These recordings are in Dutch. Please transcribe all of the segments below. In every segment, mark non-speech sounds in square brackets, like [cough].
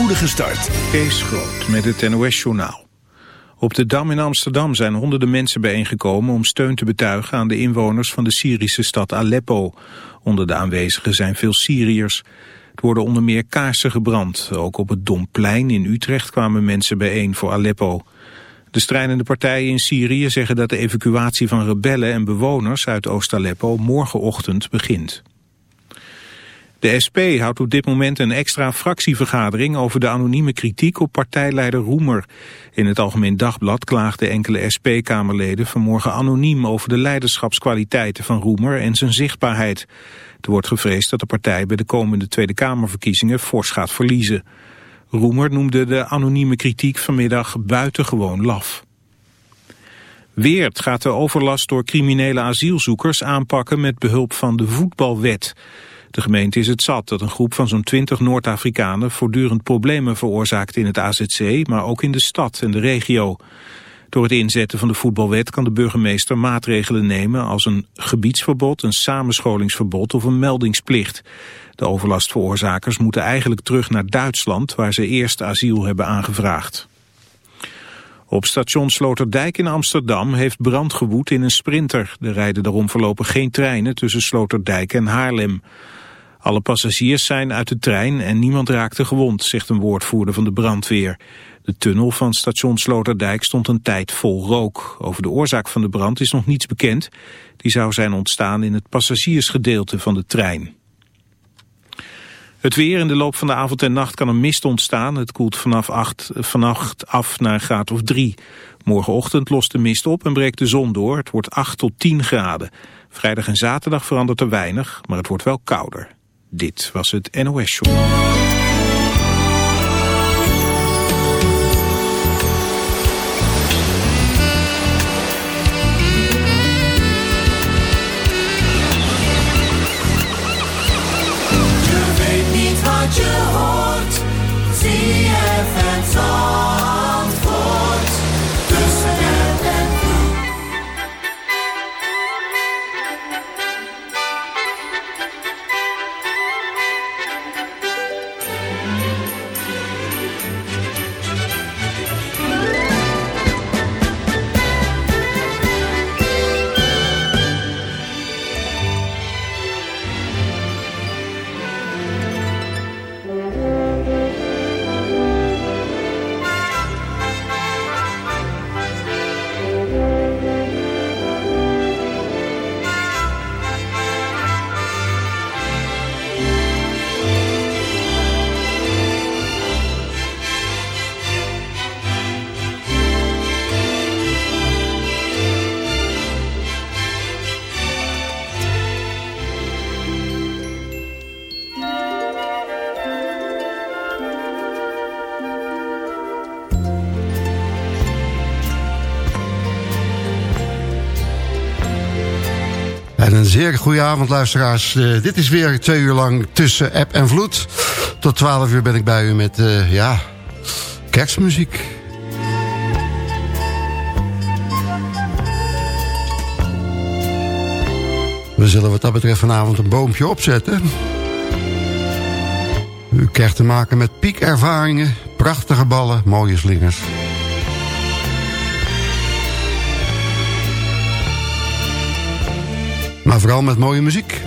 spoedige start. Kees Groot met het NOS-journaal. Op de Dam in Amsterdam zijn honderden mensen bijeengekomen om steun te betuigen aan de inwoners van de Syrische stad Aleppo. Onder de aanwezigen zijn veel Syriërs. Er worden onder meer kaarsen gebrand. Ook op het Domplein in Utrecht kwamen mensen bijeen voor Aleppo. De strijdende partijen in Syrië zeggen dat de evacuatie van rebellen en bewoners uit Oost-Aleppo morgenochtend begint. De SP houdt op dit moment een extra fractievergadering over de anonieme kritiek op partijleider Roemer. In het Algemeen Dagblad klaagden enkele SP-kamerleden vanmorgen anoniem over de leiderschapskwaliteiten van Roemer en zijn zichtbaarheid. Er wordt gevreesd dat de partij bij de komende Tweede Kamerverkiezingen fors gaat verliezen. Roemer noemde de anonieme kritiek vanmiddag buitengewoon laf. Weert gaat de overlast door criminele asielzoekers aanpakken met behulp van de voetbalwet. De gemeente is het zat dat een groep van zo'n 20 Noord-Afrikanen voortdurend problemen veroorzaakt in het AZC, maar ook in de stad en de regio. Door het inzetten van de voetbalwet kan de burgemeester maatregelen nemen als een gebiedsverbod, een samenscholingsverbod of een meldingsplicht. De overlastveroorzakers moeten eigenlijk terug naar Duitsland waar ze eerst asiel hebben aangevraagd. Op station Sloterdijk in Amsterdam heeft brand gewoed in een sprinter. Er rijden daarom voorlopig geen treinen tussen Sloterdijk en Haarlem. Alle passagiers zijn uit de trein en niemand raakte gewond, zegt een woordvoerder van de brandweer. De tunnel van station Sloterdijk stond een tijd vol rook. Over de oorzaak van de brand is nog niets bekend. Die zou zijn ontstaan in het passagiersgedeelte van de trein. Het weer in de loop van de avond en nacht kan een mist ontstaan. Het koelt vanaf 8, vannacht af naar een graad of 3. Morgenochtend lost de mist op en breekt de zon door. Het wordt 8 tot 10 graden. Vrijdag en zaterdag verandert er weinig, maar het wordt wel kouder. Dit was het NOS Show. Je je hoort. Zie het zeer goede avond, luisteraars. Eh, dit is weer twee uur lang tussen app en vloed. Tot twaalf uur ben ik bij u met, eh, ja, kerstmuziek. We zullen wat dat betreft vanavond een boompje opzetten. U krijgt te maken met piekervaringen, prachtige ballen, mooie slingers. Maar vooral met mooie muziek.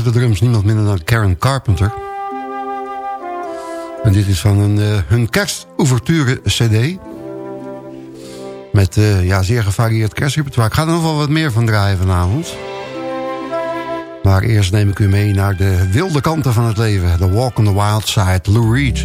Achter de drums, niemand minder dan Karen Carpenter. En dit is van een, eh, hun kerstouverture cd. Met eh, ja, zeer gevarieerd kerstrepertoire. Ik ga er nog wel wat meer van draaien vanavond. Maar eerst neem ik u mee naar de wilde kanten van het leven. The Walk on the Wild Side, Lou Reed.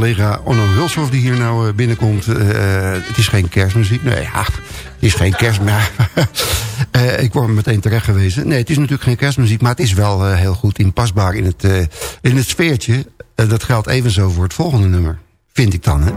Collega Onno Hulshoff die hier nou eh, binnenkomt. Eh, het is geen kerstmuziek. Nee, ja, het is geen kerst. [laughs] Eh, ik word meteen terecht gewezen. Nee, het is natuurlijk geen kerstmuziek, maar het is wel eh, heel goed inpasbaar in het, eh, in het sfeertje. Eh, dat geldt evenzo voor het volgende nummer. Vind ik dan, hè?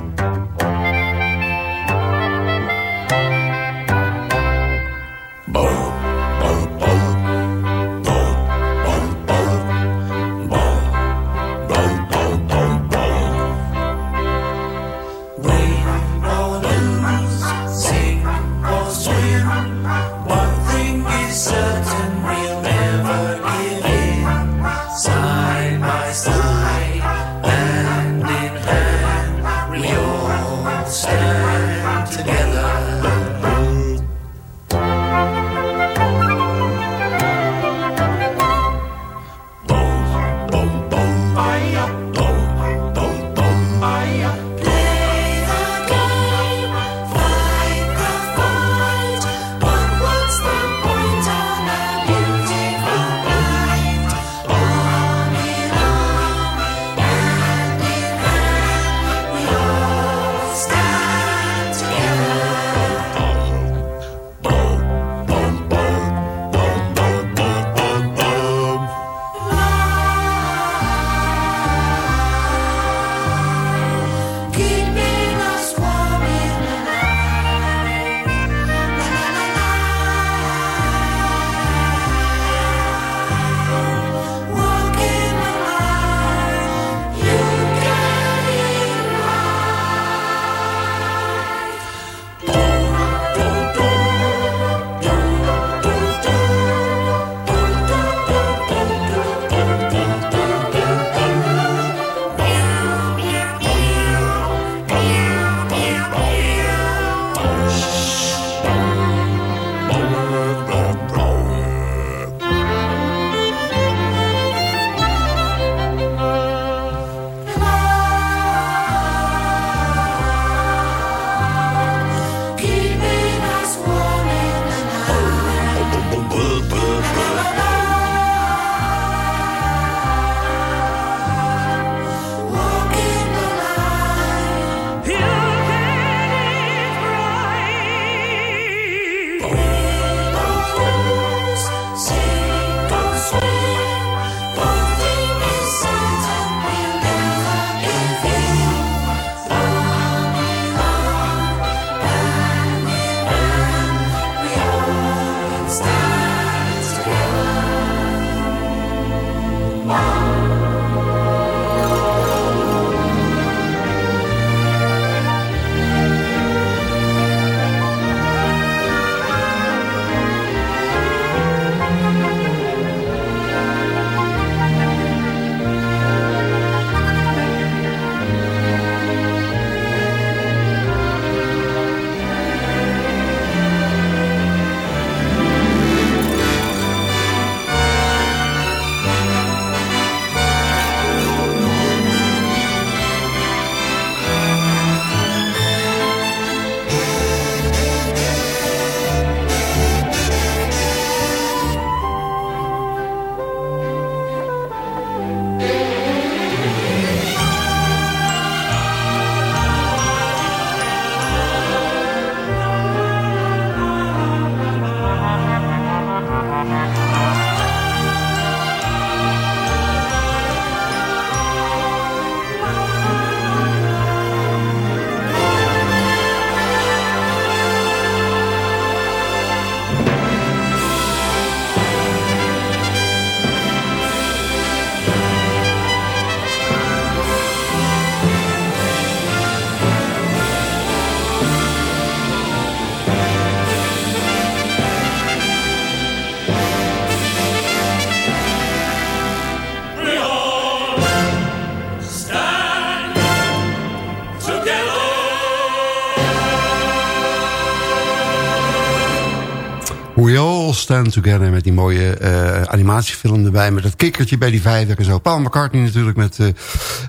Stand Together met die mooie uh, animatiefilm erbij. Met dat kikkertje bij die vijver en zo. Paul McCartney natuurlijk met uh,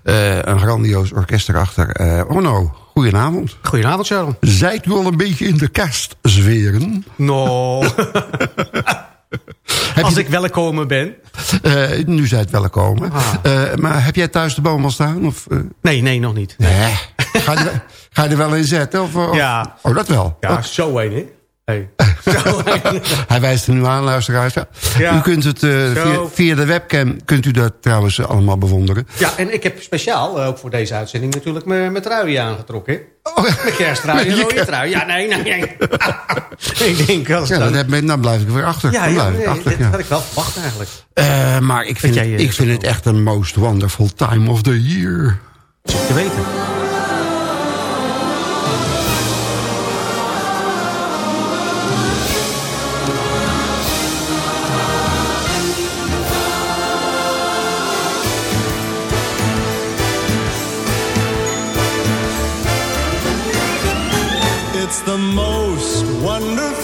uh, een grandioos orkest erachter. oh no, goedenavond. Goedenavond, Sharon. Zijt u al een beetje in de kerstsferen? No. [laughs] [laughs] Als ik welkom ben. Nu zij het welkom. Ah. Maar heb jij thuis de boom al staan? Of. Nee, nee, nog niet. Nee. Ga, je, ga, je, er wel in zetten? Of, of... Ja. Oh, dat wel? Ja, zo een, hè? Hey. [laughs] Hij wijst er nu aan, luisteraars. Ja. U kunt het uh, via, via, de webcam kunt u dat trouwens allemaal bewonderen. Ja, en ik heb speciaal, uh, ook voor deze uitzending natuurlijk, mijn trui aangetrokken. Oh. Mijn kersttrui, een rode trui. Ja, nee, nee. nee. [laughs] ik denk, als ja, dan, dan, dan blijf ik weer achter. Ja, ja, nee, achter, dat had ik wel verwacht eigenlijk. Maar ik vind, het, ik vind het echt een most wonderful time of the year. Te weten. The most wonderful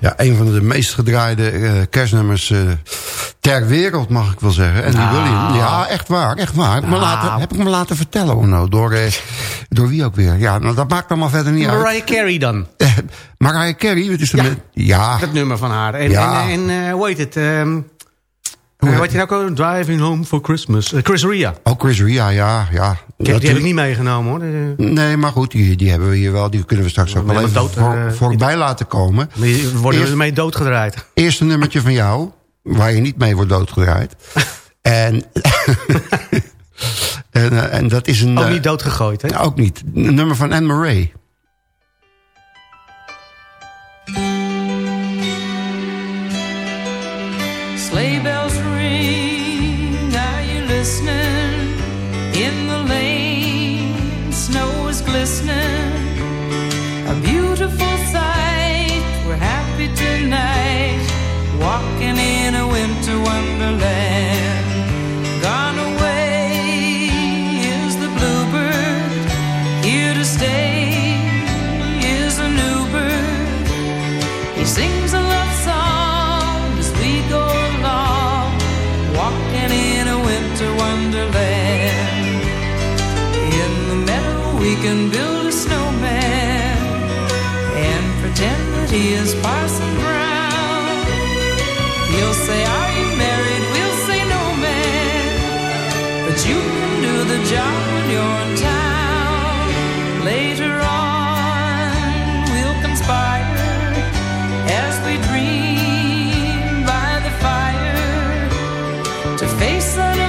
Ja, een van de meest gedraaide uh, kerstnummers uh, ter wereld, mag ik wel zeggen. En die Nou. William, ja, echt waar, echt waar. Heb ik me Nou. laten, heb ik me laten vertellen, oh nou, door, uh, door wie ook weer. Ja, nou, dat maakt allemaal verder niet uit. Mariah Carey dan. Eh, Mariah Carey, wat is Ja. met... Ja, Dat nummer van haar. En, Ja. en, en eh, hoe heet het? ehm hoe wat je nou ook? Driving Home for Christmas. Eh, Chris Ria. oh, Chris Ria, ja, ja. Heb, die heb ik niet meegenomen hoor. De- Nee, maar goed, die, die hebben we hier wel. Die kunnen we straks ook We wel even hebben dood, voor, eh, voorbij laten komen. die worden Eerst- ermee doodgedraaid. Eerste nummertje van jou, waar je niet mee wordt doodgedraaid. [laughs] en, [laughs] en, eh, en dat is een... Ook eh, niet doodgegooid hè? Ook niet. Een nummer van Anne Murray. Beautiful sight, we're happy tonight. Walking in a winter wonderland. Gone away to face unafraid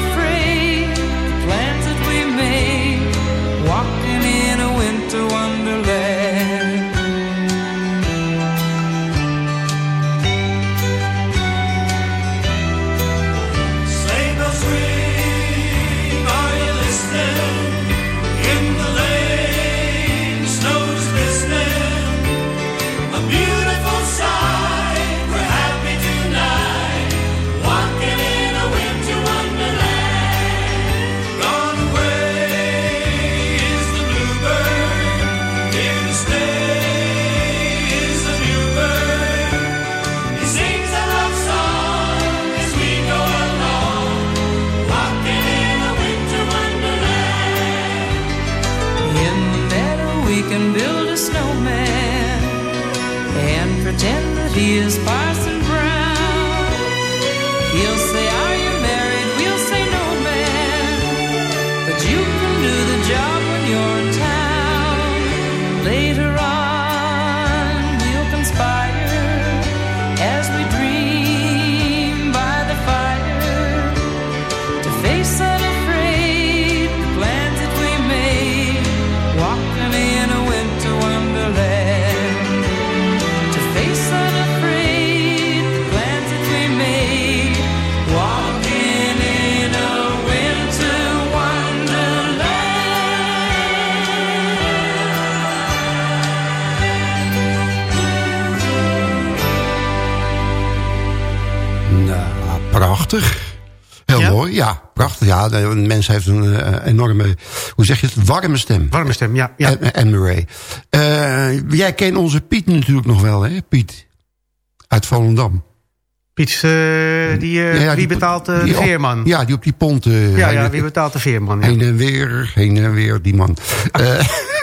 prachtig. Heel Ja? mooi, ja, prachtig. Ja, een mens heeft een eh, enorme, hoe zeg je het, warme stem. Warme stem, ja. ja. En, en Murray. Eh, jij kent onze Piet natuurlijk nog wel, hè, Piet? Uit Volendam. Piet, eh, die, Ja, ja, wie betaalt die de op- veerman? ja, die op die pont... ja, ja, wie betaalt de veerman? Heen en weer, heen en weer, die man. [laughs]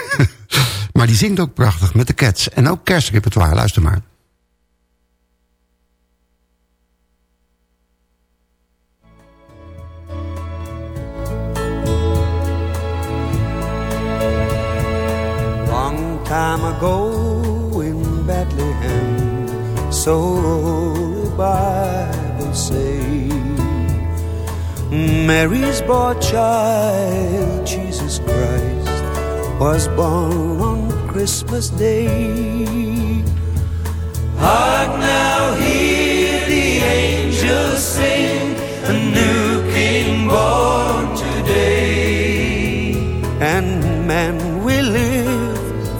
[laughs] Maar die zingt ook prachtig met de Cats. En ook kerstrepertoire, luister maar. Time ago in Bethlehem, so the Bible say, Mary's boy child, Jesus Christ, was born on Christmas Day. Hark now, hear the angels sing, a new King born today, and man will live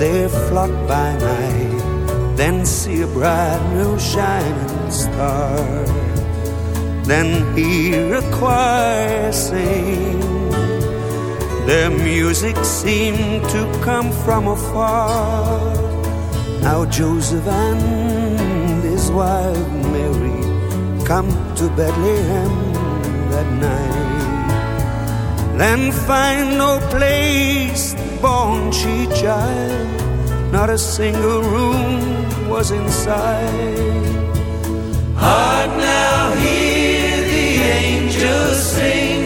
their flock by night, then see a bright new shining star. Then hear a choir sing. Their music seemed to come from afar. Now Joseph and his wife Mary come to Bethlehem that night. Then find no place born she child, not a single room was inside. Hark now, hear the angels sing,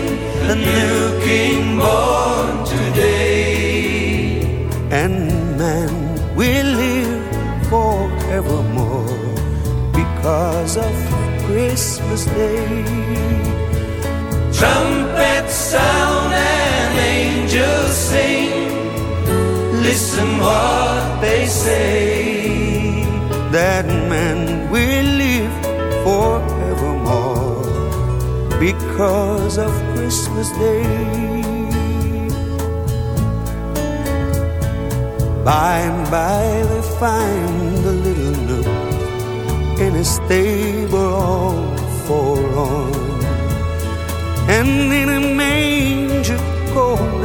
a new king born today. And man will live forevermore because of Christmas Day. Trumpets sound and angels sing. Listen what they say. That man will live forevermore because of Christmas Day. By and by they find a little nook in a stable all forlorn. And in a manger, gold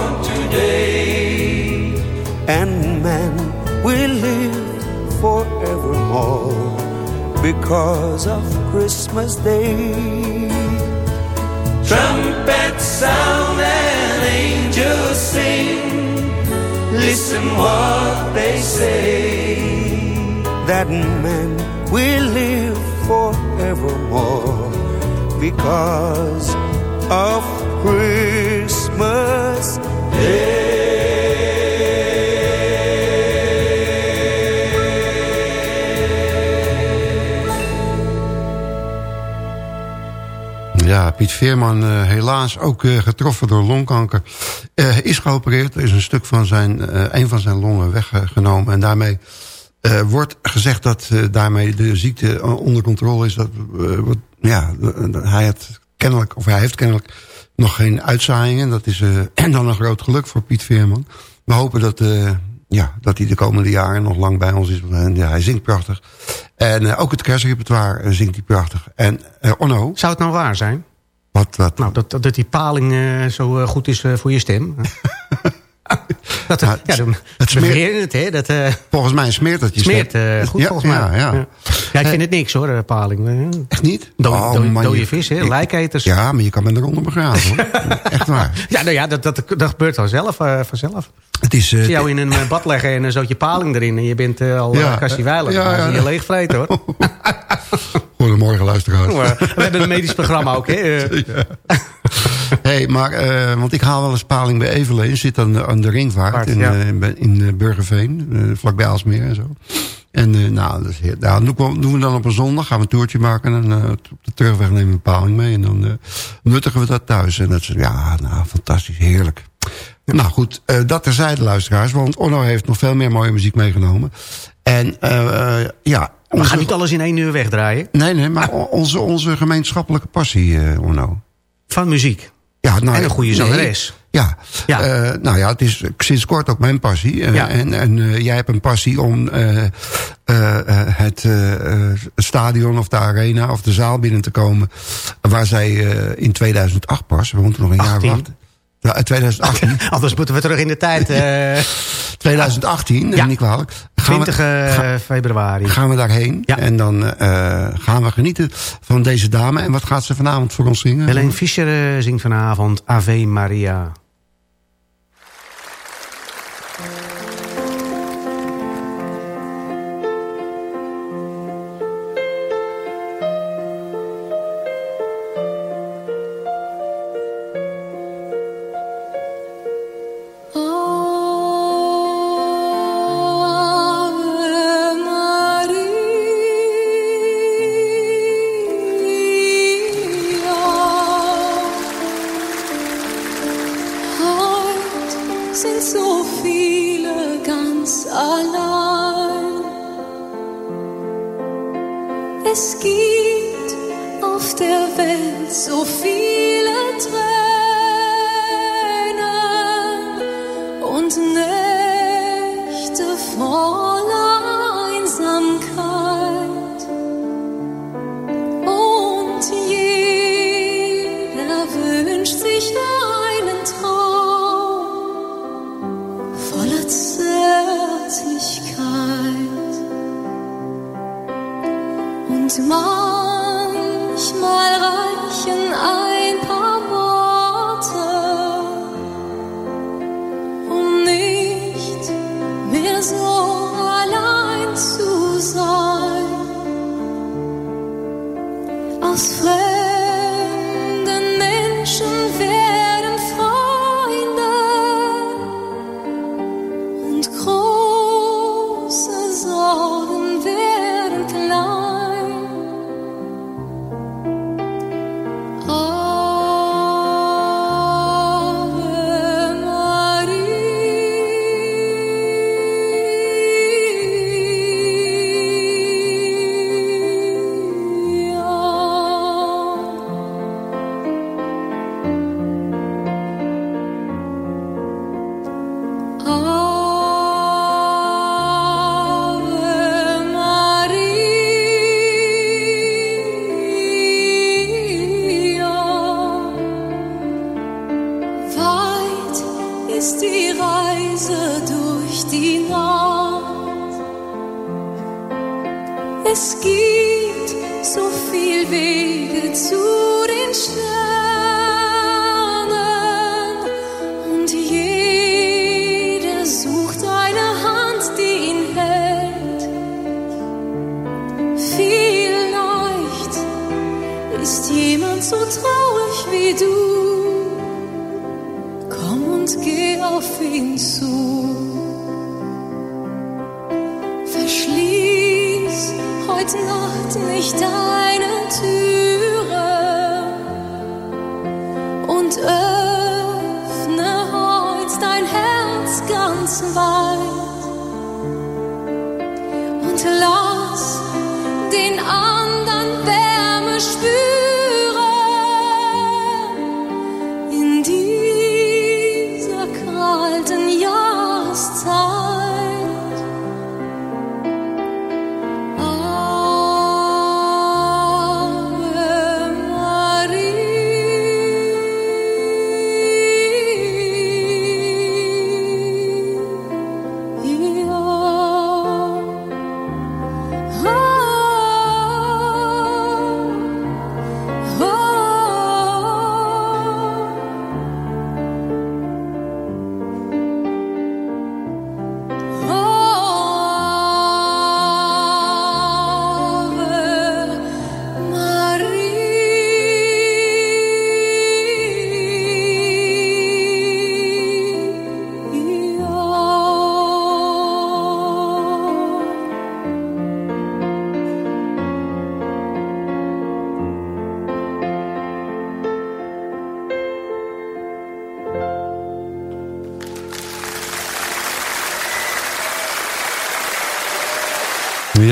because of Christmas Day. Trumpets sound and angels sing. Listen what they say. That man will live forevermore because of Christmas Ja, Piet Veerman uh, helaas ook uh, getroffen door longkanker. Uh, is geopereerd, er is een stuk van zijn, een van zijn longen weggenomen. En daarmee wordt gezegd dat daarmee de ziekte onder controle is. Dat, ja, hij, had kennelijk, of hij heeft kennelijk nog geen uitzaaiingen. Dat is en [clears throat] dan een groot geluk voor Piet Veerman. We hopen dat, ja, dat hij de komende jaren nog lang bij ons is. En, ja, hij zingt prachtig. En ook het kerstrepertoire zingt hij prachtig. En Onno... Zou het nou waar zijn? Wat, wat? Nou, dat, dat die paling uh, zo uh, goed is uh, voor je stem. [laughs] [laughs] dat, ja, ja, het smeert het, hè? Dat, volgens mij smeert dat je smeert goed, ja, volgens mij. Ja, ja. ja. ik vind het niks hoor, paling. Echt niet? Do, oh, dode vis, hè? Lijketers. Ja, maar je kan me eronder begraven hoor. [laughs] Echt waar. Ja, nou ja, dat, dat, dat gebeurt zelf, vanzelf. Het is, uh, jou in een bad leggen en een zootje paling erin. En je bent uh, al ja, uh, weilig. Ja, ja, je leeg vreten hoor. [laughs] Goedemorgen luisteraars. We hebben een medisch programma ook. Hè? [laughs] Hey, maar, want ik haal wel eens paling bij Eveleen. Zit aan, aan de ringvaart Vaart, in, ja. in Burgerveen. vlakbij Aalsmeer en zo. En nou, dat is heel, nou, doen we dan op een zondag. Gaan we een toertje maken. En op de terugweg nemen we een paling mee. En dan nuttigen we dat thuis. En dat is, ja, nou, fantastisch. Heerlijk. Nou goed, uh, dat terzijde luisteraars. Want Onno heeft nog veel meer mooie muziek meegenomen. En uh, ja... Onze... We gaan niet alles in één uur wegdraaien. Nee, nee, maar onze, onze gemeenschappelijke passie, Onno. Van muziek? Ja, nou, en een goede zangeres. Nee, ja, ja. Uh, nou ja, het is sinds kort ook mijn passie. Uh, ja. En, en uh, jij hebt een passie om het stadion of de arena of de zaal binnen te komen... waar zij in 2008 pas, we moeten nog een 18. jaar wachten... Ja, 2018. [laughs] Anders moeten we terug in de tijd. Uh... 2018, ja. niet kwalijk. Gaan 20 we, februari. Gaan we daarheen. Ja. En dan uh, gaan we genieten van deze dame. En wat gaat ze vanavond voor ons zingen? Helene Fischer zingt vanavond Ave Maria.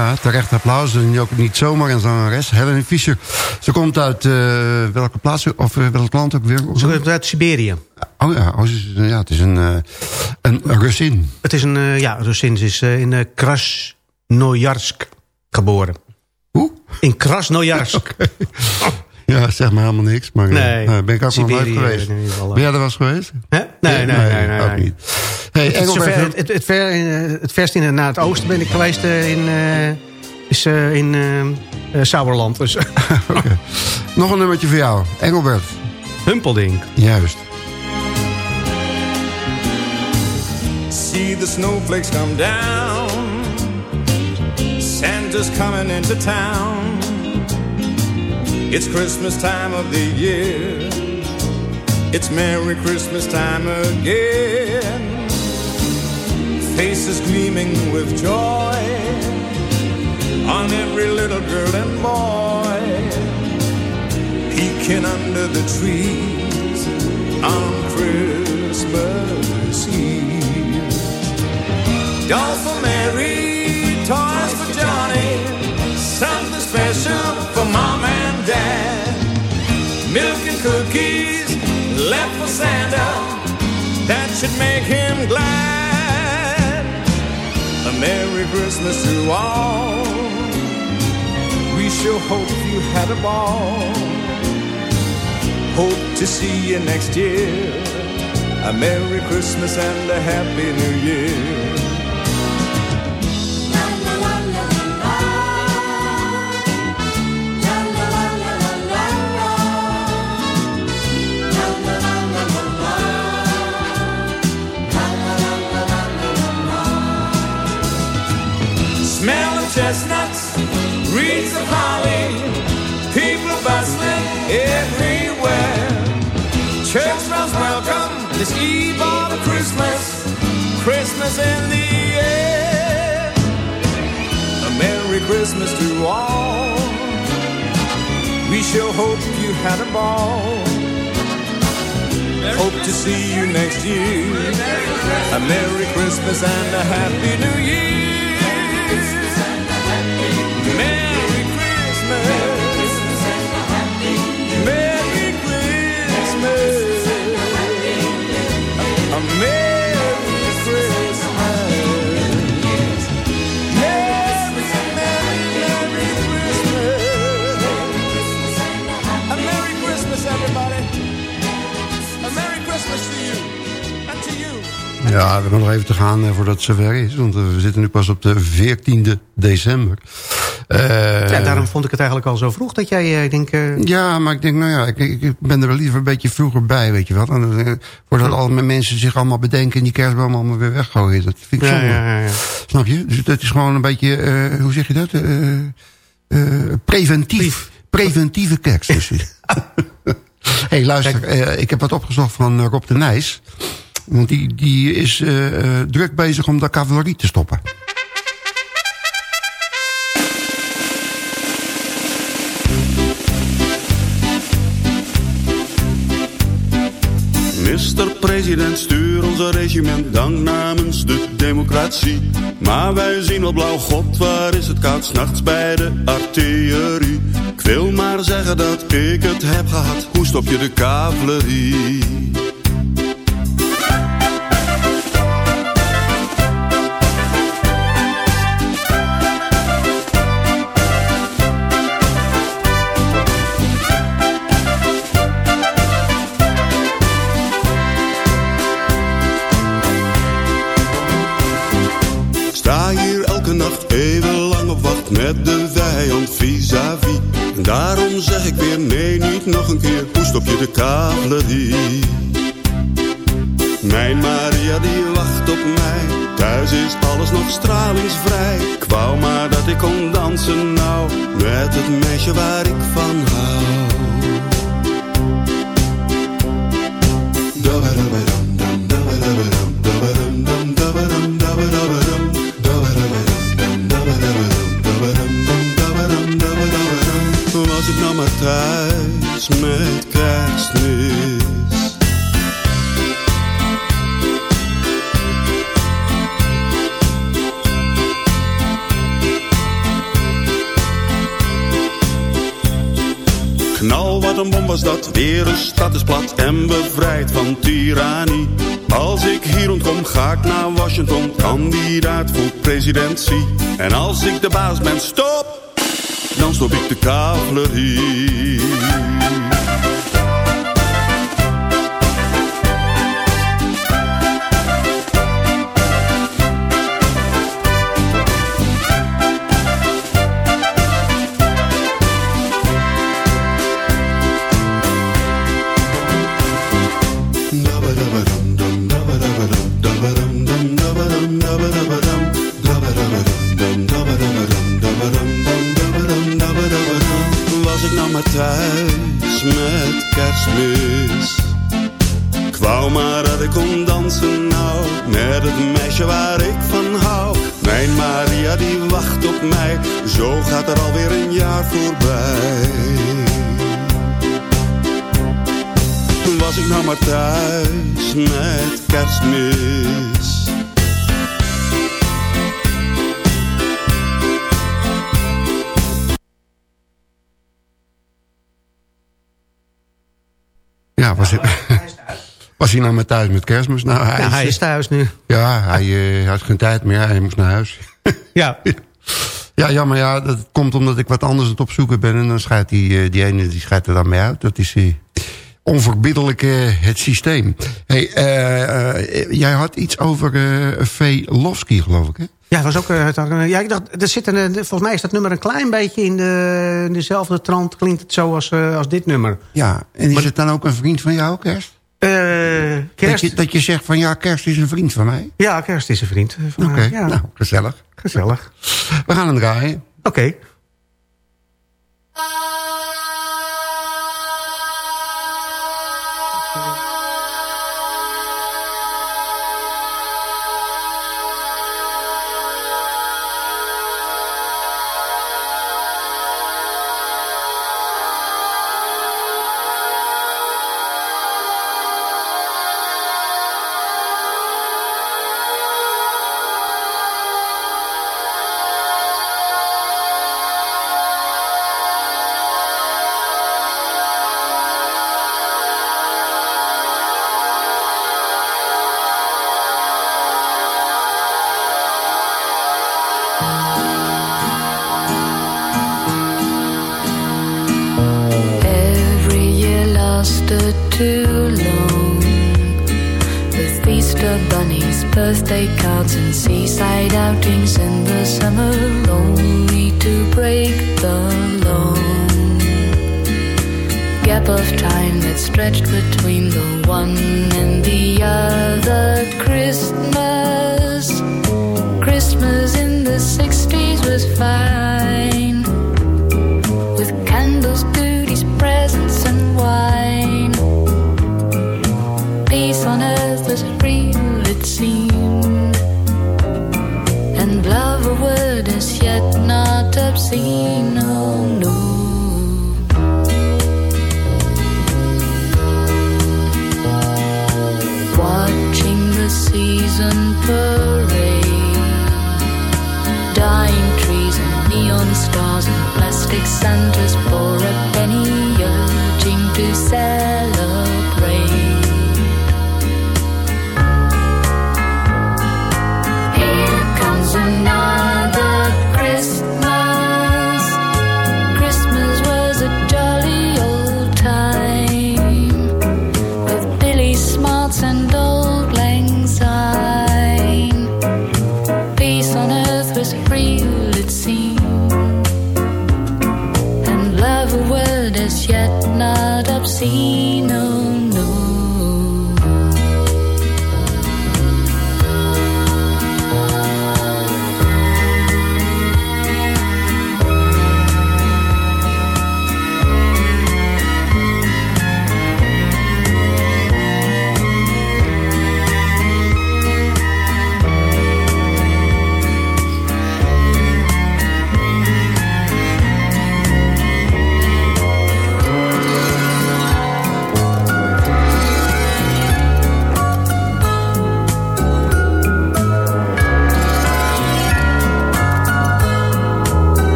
Ja, terecht applaus. En ook niet zomaar een zangeres. Helen Fischer. Ze komt uit eh, welke plaats? Of eh, welk land ook weer? Ze komt uit Siberië. Oh ja, oh, ja het is een, eh, een Russin. Het is een, ja, Russin. Ze is in Krasnojarsk geboren. Hoe? In Krasnojarsk. [laughs] Ja, zeg maar helemaal niks. Maar Nee, nou, ben ik ook nog nooit geweest. Ben jij er eens geweest? Hè? Nee, nee, nee. nee, ook nee. niet. Hey, Het, Engelbert, ver, het, het, ver, eh, het verst in, naar het oosten ben ik geweest eh, in, eh, is, eh, in Sauerland. Dus [laughs] [laughs] nog een nummertje voor jou. Engelbert. Humpelding. Juist. See the snowflakes come down. Santa's coming into town. It's Christmas time of the year. It's Merry Christmas time again. Faces gleaming with joy on every little girl and boy. Peeking under the trees on Christmas Eve. Dolls for Mary, toys for Johnny, something special for mom and dad. Milk and cookies left for Santa, that should make him glad. Merry Christmas to all. We sure hope you had a ball. Hope to see you next year. A Merry Christmas and a Happy New Year. In the air. A Merry Christmas to all. We sure hope you had a ball. Hope to see you next year. A Merry Christmas and a Happy New Year. Nog even te gaan eh, voordat het zover is. Want eh, we zitten nu pas op de 14e december. Eh, Ja, daarom vond ik het eigenlijk al zo vroeg dat jij, ik denk... eh, Ja, maar ik denk, nou ja, ik, ik ben er wel liever een beetje vroeger bij, weet je wel. En, voordat al mijn mensen zich allemaal bedenken en die kerstboom allemaal weer weggooien. Dat vind ik ja, zonde. ja, ja, ja. Snap je? Dus dat is gewoon een beetje, hoe zeg je dat? Preventief. Preventieve kerst het. [laughs] hey, luister, ik heb wat opgezocht van Rob de Nijs. Want die, die is eh, eh, druk bezig om de cavalerie te stoppen. Mr. President, stuur onze regiment dank namens de democratie. Maar wij zien al blauw, god, waar is het koud, s'nachts bij de artillerie. Ik wil maar zeggen dat ik het heb gehad, hoe stop je de cavalerie? Met de vijand vis-à-vis. En daarom zeg ik weer nee, niet nog een keer, hoe stop je de cavalerie? Mijn Maria die wacht op mij, thuis is alles nog stralingsvrij. Ik wou maar dat ik kon dansen nou, met het meisje waar ik van hou. Een stad is plat en bevrijd van tirannie. Als ik hier ontkom, ga ik naar Washington, kandidaat voor presidentie. En als ik de baas ben, stop, dan stop ik de cavalerie. Ja, was, hij, [laughs] was hij nou maar thuis met kerstmis? Nou, hij, hij is thuis nu. Ja, hij eh, had geen tijd meer. Hij moest naar huis. [laughs] Ja. Ja, ja, maar ja, dat komt omdat ik wat anders aan het opzoeken ben. En dan schijnt die, eh, die ene die schijnt er dan mee uit. Dat is eh, onverbiddelijk eh, het systeem. Hey, eh, eh, jij had iets over eh Velofsky, geloof ik, hè? Ja, dat was ook, ja, ik dacht, er zit een, volgens mij is dat nummer een klein beetje in, de, in dezelfde trant. Klinkt het zo als, als dit nummer. Ja, en is het dan ook een vriend van jou, Kerst? Eh, Dat kerst? je, dat je zegt van ja, Kerst is een vriend van mij? Ja, kerst is een vriend van Oké, mij. Ja, nou, gezellig. gezellig. We gaan hem draaien. Oké. Every the 60s was fine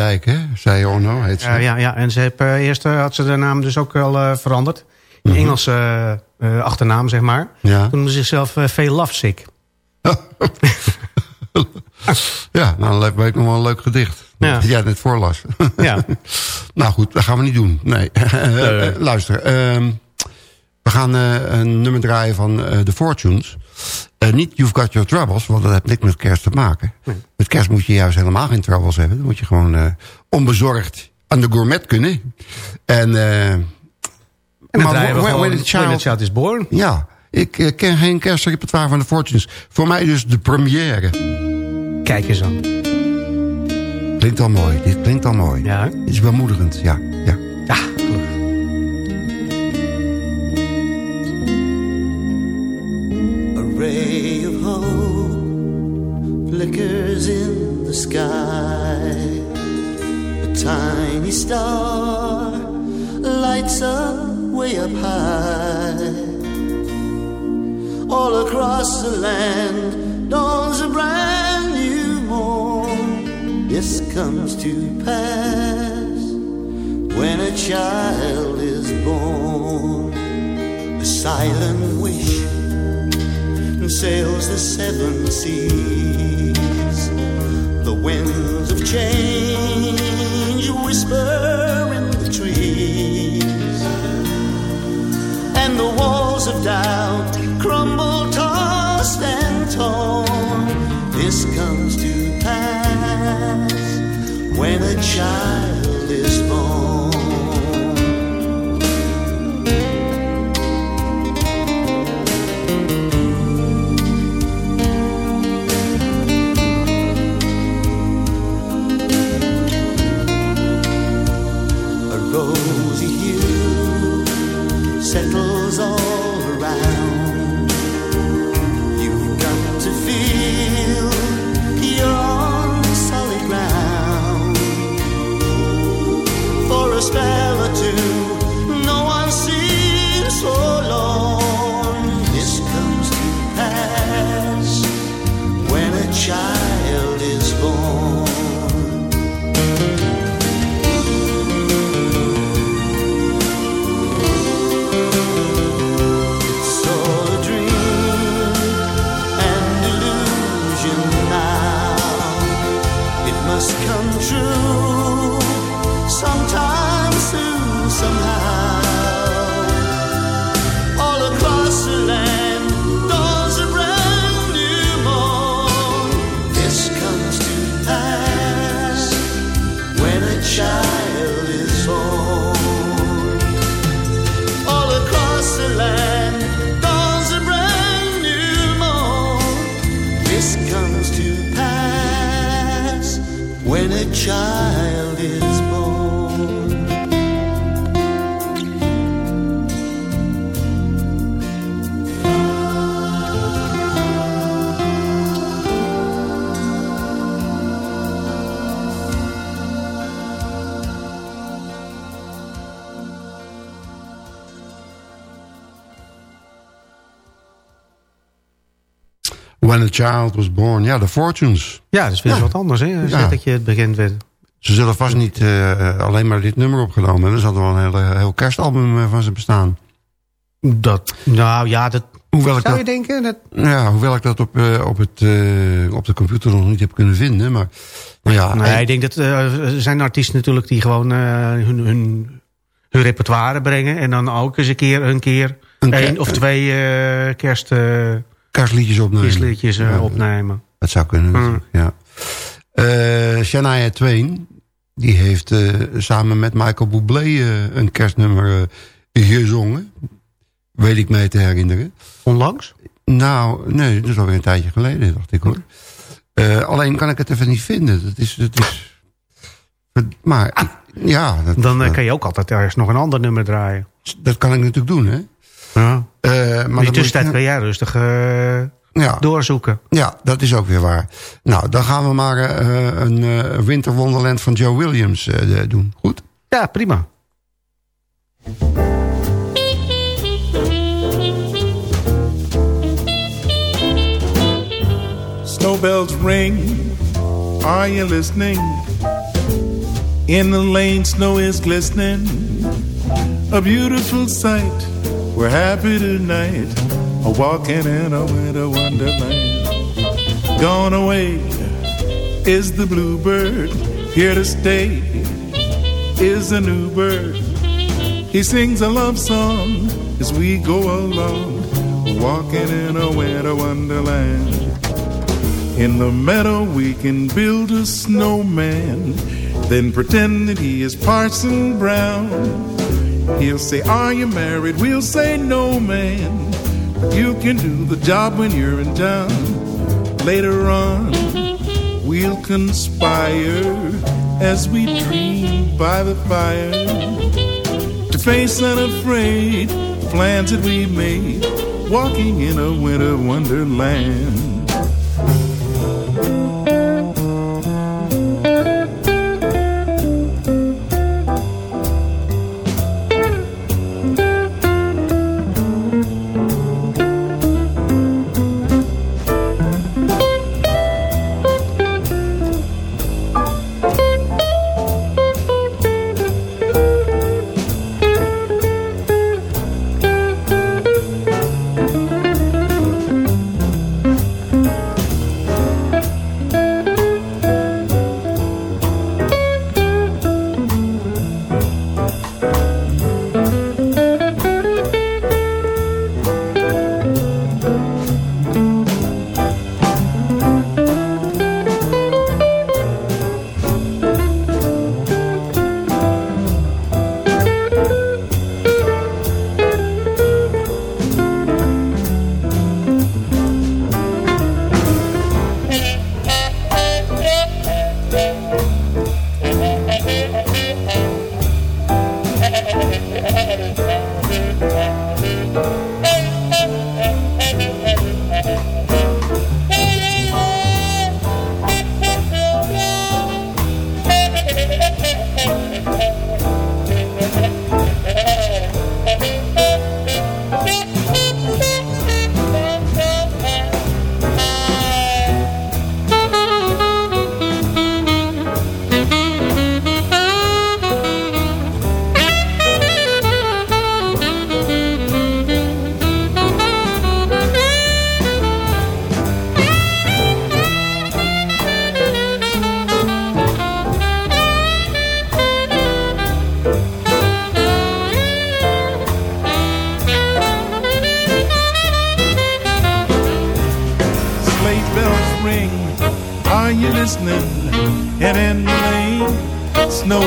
Luijendijk, hè? Zei Orno, heet ze. Ja, ja, en ze heeft, eh, eerst eh, had ze de naam dus ook al eh, veranderd. In Engelse achternaam, zeg maar. Ja. Toen noemde ze zichzelf Veel Lovesick. [laughs] Ja, nou, weet ik nog wel een leuk gedicht. Ja. Dat jij net voorlas. [laughs] Ja. [laughs] nou goed, dat gaan we niet doen. Nee. Luister, ehm, we gaan een nummer draaien van eh, The Fortunes. Eh, niet You've Got Your Troubles, want dat heeft niks met kerst te maken. Met kerst moet je juist helemaal geen troubles hebben. Dan moet je gewoon eh, onbezorgd aan de gourmet kunnen. En, eh En maar When- When the When the Child- is Born. ja, ik ken geen kerstrepertoire van de Fortunes. Voor mij dus de première. Kijk eens aan. Klinkt al mooi, dit klinkt al mooi. Ja? Dit is bemoedigend, ja. ja. ja tiny star lights up way up high. All across the land dawns a brand new morn. This comes to pass when a child is born. A silent wish sails the seven seas. The winds of change whisper in the trees. And the walls of doubt crumble, tossed and torn. This comes to pass when a child When a Child Was Born. Ja, de Fortunes. Ja, dat is weer wat anders, hè? Ja. dat je het bekend werd. Ze zullen vast niet eh, alleen maar dit nummer opgenomen hebben. Er zat wel een heel kerstalbum eh, van ze bestaan. Dat, nou ja, dat Hoewel ik zou je denken. Dat, ja, hoewel ik dat op, eh, op, het, eh, op de computer nog niet heb kunnen vinden. Maar nou ja, nee, eh, ik denk dat eh, er zijn artiesten natuurlijk die gewoon eh, hun, hun, hun repertoire brengen. En dan ook eens een keer, een keer Een één of twee eh kerst, eh, kerstliedjes opnemen. kerstliedjes eh, opnemen. Dat zou kunnen natuurlijk, ja. Eh Shania Twain, die heeft eh, samen met Michael Bublé een kerstnummer gezongen. Weet ik mij te herinneren. Onlangs? Nou, nee, dat is alweer een tijdje geleden, dacht ik hoor. Alleen kan ik het even niet vinden. Dat is... Dat is maar ja, dat, Dan kan je ook altijd ergens nog een ander nummer draaien. dat kan ik natuurlijk doen, hè. Ja. Eh, Maar in dan de tussentijd kan je- jij rustig eh, ja, doorzoeken. ja, dat is ook weer waar. Nou, dan gaan we maar eh, een eh, Winter Wonderland van Joe Williams eh, doen. Goed? Ja, prima. Snowbells ring. Are you listening? In the lane, snow is glistening. A beautiful sight. We're happy tonight. A walking in a winter wonderland. Gone away is the bluebird. Here to stay is a new bird. He sings a love song as we go along. Walking in a winter wonderland. In the meadow we can build a snowman, then pretend that he is Parson Brown. He'll say, Are you married? We'll say, No, man. You can do the job when you're in town. Later on, we'll conspire as we dream by the fire to face unafraid plans that we made, walking in a winter wonderland.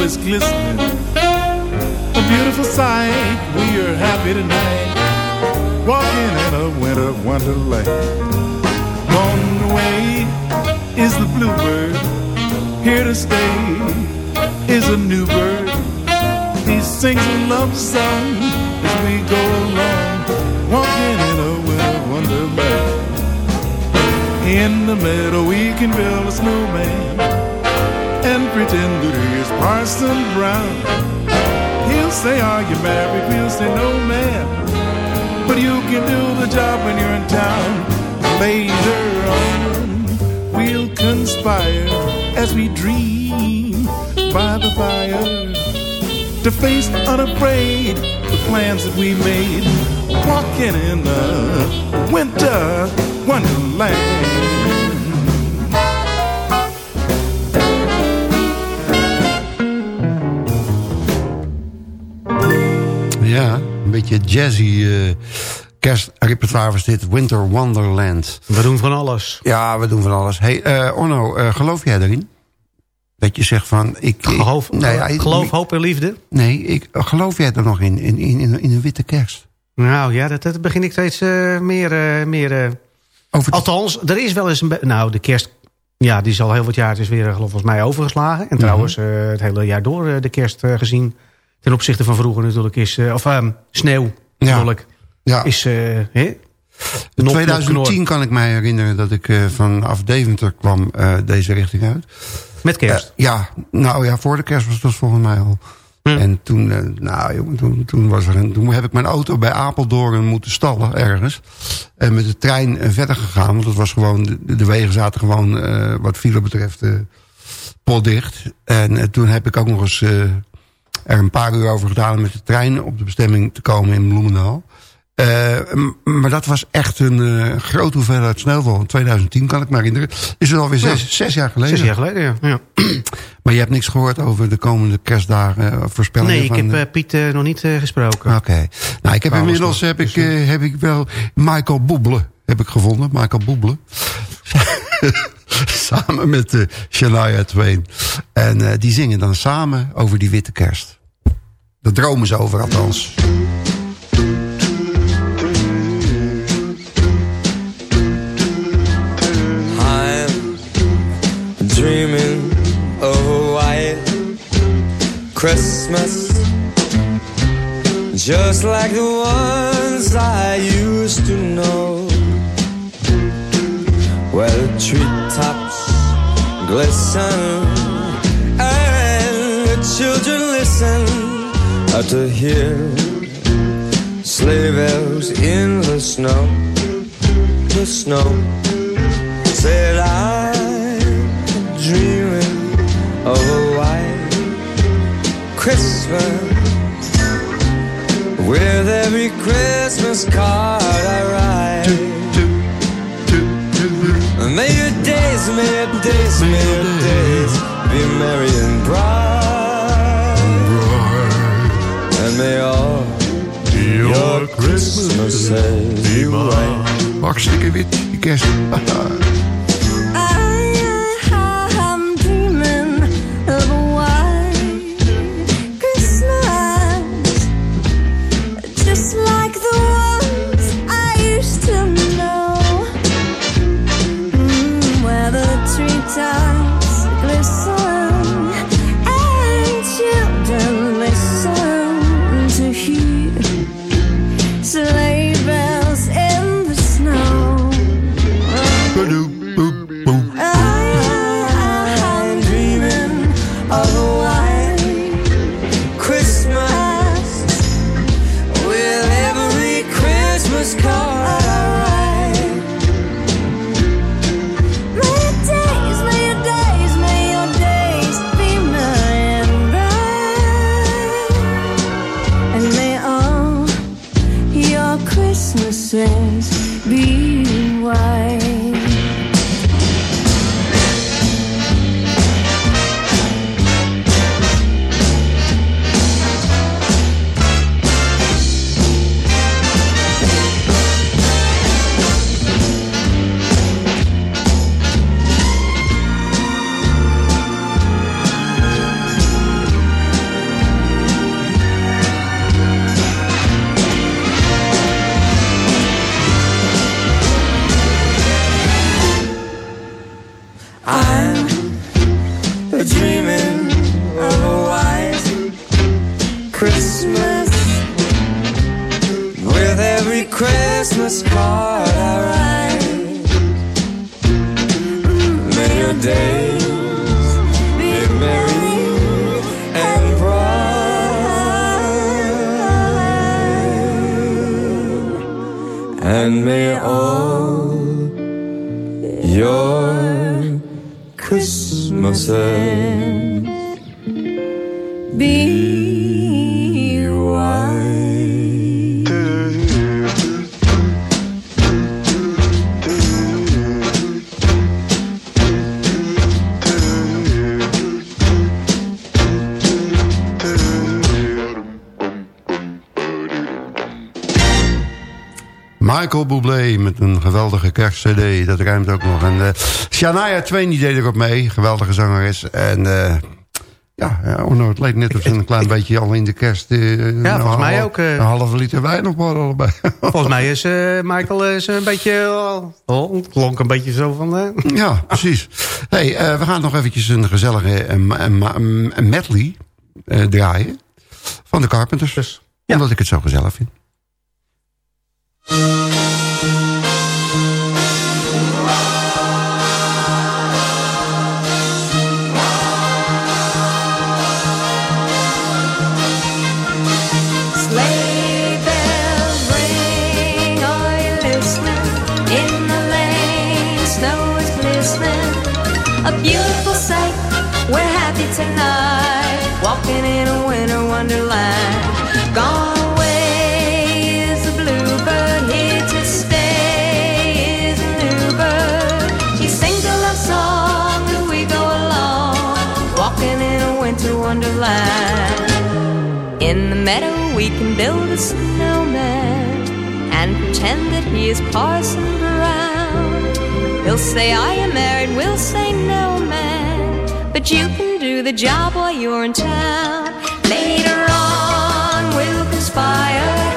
Is glistening. A beautiful sight. We are happy tonight. Walking in a winter wonderland. Gone away is the bluebird. Here to stay is a new bird. He sings a love song as we go along. Walking in a winter wonderland. In the meadow we can build a snowman pretend that he is Parson Brown. He'll say, Are you married? We'll say, No, man. But you can do the job when you're in town. Later on, we'll conspire as we dream by the fire to face unafraid the plans that we made. Walking in a winter wonderland. Jazzy eh, kerstrepertoire was dit. Winter Wonderland. We doen van alles. Ja, we doen van alles. Hey, eh, Orno, eh, geloof jij erin? Dat je zegt van... Ik, ik- Geloof, ja, ik- geloof hoop en liefde? Nee, ik, geloof jij er nog in? In, in, in, een witte kerst? Nou ja, dat, dat begin ik steeds meer... meer Over Althans, er is wel eens een... Nou, de kerst... Ja, die is al heel wat jaar. Het is weer, geloof volgens mij, overgeslagen. En trouwens, Mhm. eh, het hele jaar door de kerst gezien. Ten opzichte van vroeger natuurlijk is... eh, of ehm, sneeuw, Ja. natuurlijk. ja, Is... eh hè? in Nok, nok, 2010 knor. kan ik mij herinneren dat ik eh, vanaf Deventer kwam deze richting uit. Met kerst. Ja, nou ja, voor de kerst was dat volgens mij al. Hm. En toen, nou, jongen, toen, toen, was er een, toen heb ik mijn auto bij Apeldoorn moeten stallen ergens. En met de trein verder gegaan. Want het was gewoon, de, de wegen zaten gewoon, wat file betreft, potdicht. En toen heb ik ook nog eens er een paar uur over gedaan... om met de trein op de bestemming te komen in Bloemendaal. Eh, maar dat was echt een eh, grote hoeveelheid sneeuwval. In 2010 kan ik me herinneren. Is het alweer zes, zes jaar geleden. Zes jaar geleden, ja. ja. [clears throat] Maar je hebt niks gehoord over de komende kerstdagen, eh, voorspellingen Nee, ik van... heb Piet nog niet gesproken. Oké. Nou, ik heb inmiddels nog. heb ik, Dus, heb ik wel Michael Boebele heb ik gevonden. Michael Boebele. [laughs] [laughs] samen met eh Shania Twain. En eh, die zingen dan samen over die witte kerst. Daar dromen ze over althans. Dreaming of a white Christmas Just like the ones I used to know Where the treetops glisten And the children listen To hear sleigh bells in the snow The snow said I'm dreaming of a white Christmas with every Christmas card I write. Days, your days, your days be merry and bright, and may all your Christmases be white. Hartstikke wit, die kerst. [laughs] part I write. And may all your Christmases be. Michael Bublé met een geweldige kerstcd. Dat ruimt ook nog. En uh, Shania Twain die deed erop mee. Geweldige zangeres. En uh, ja, Orno, het leek net of ze een klein beetje al in de kerst... Uh, ja, volgens mij ook. een halve liter wijn op hadden allebei. [laughs] volgens mij is Michael is een beetje... Oh, klonk een beetje zo van... [laughs] ja, precies. hey, we gaan nog eventjes een gezellige medley draaien. Van de Carpenters. Dus, ja. Omdat ik het zo gezellig vind. A beautiful sight, we're happy tonight, walking in a winter wonderland. Winter wonderland. In the meadow we can build a snowman and pretend that he is Parson Brown. He'll say, I am married, we'll say, no, man. But you can do the job while you're in town. Later on, we'll conspire